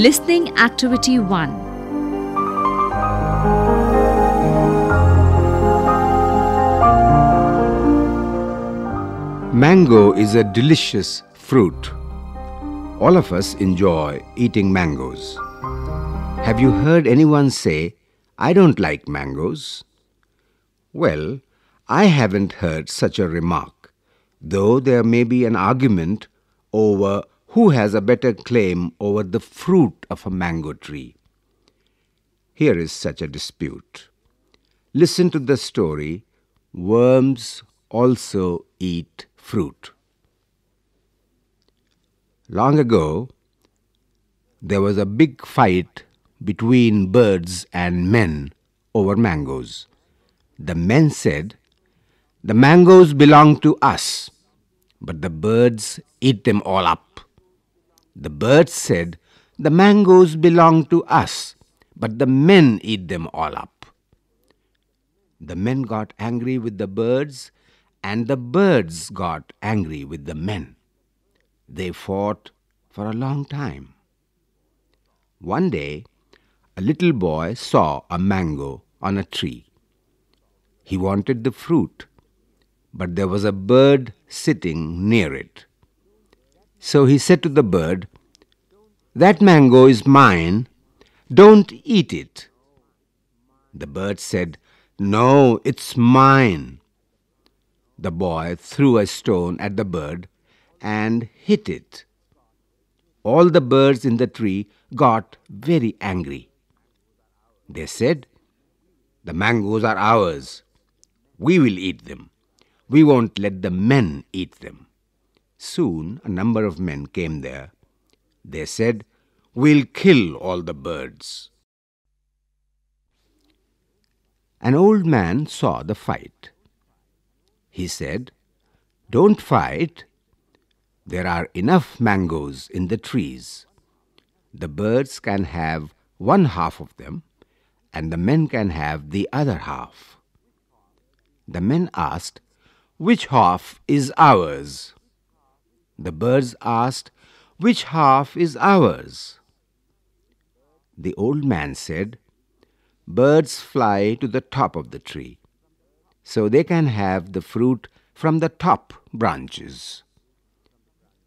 Listening Activity 1 Mango is a delicious fruit. All of us enjoy eating mangoes. Have you heard anyone say, I don't like mangoes? Well, I haven't heard such a remark, though there may be an argument over who has a better claim over the fruit of a mango tree. Here is such a dispute. Listen to the story Worms also eat fruit. Long ago, there was a big fight between birds and men over mangoes. The men said, The mangoes belong to us, but the birds eat them all up. The birds said, The mangoes belong to us, but the men eat them all up. The men got angry with the birds, and the birds got angry with the men. They fought for a long time. One day, a little boy saw a mango on a tree. He wanted the fruit, but there was a bird sitting near it. So he said to the bird, That mango is mine. Don't eat it. The bird said, No, it's mine. The boy threw a stone at the bird and hit it. All the birds in the tree got very angry. They said, The mangoes are ours. We will eat them. We won't let the men eat them. Soon a number of men came there. They said, We'll kill all the birds. An old man saw the fight. He said, Don't fight. There are enough mangoes in the trees. The birds can have one half of them, and the men can have the other half. The men asked, Which half is ours? The birds asked, Which half is ours? The old man said, Birds fly to the top of the tree, so they can have the fruit from the top branches.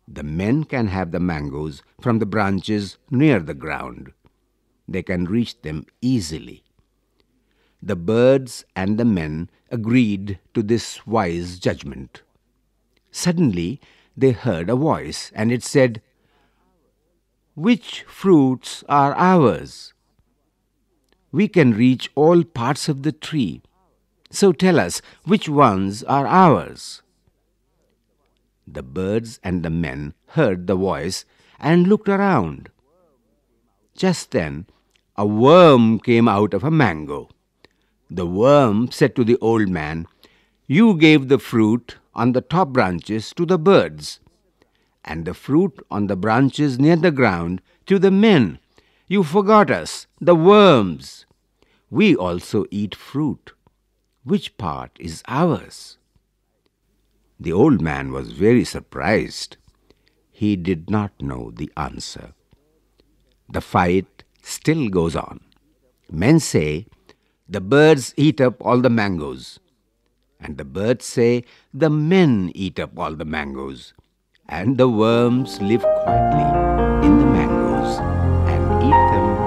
The men can have the mangoes from the branches near the ground. They can reach them easily. The birds and the men agreed to this wise judgment. Suddenly they heard a voice, and it said, Which fruits are ours? We can reach all parts of the tree. So tell us, which ones are ours? The birds and the men heard the voice and looked around. Just then, a worm came out of a mango. The worm said to the old man, You gave the fruit on the top branches to the birds, and the fruit on the branches near the ground to the men. You forgot us, the worms. We also eat fruit. Which part is ours? The old man was very surprised. He did not know the answer. The fight still goes on. Men say, the birds eat up all the mangoes. And the birds say, The men eat up all the mangoes. And the worms live quietly in the mangoes and eat them.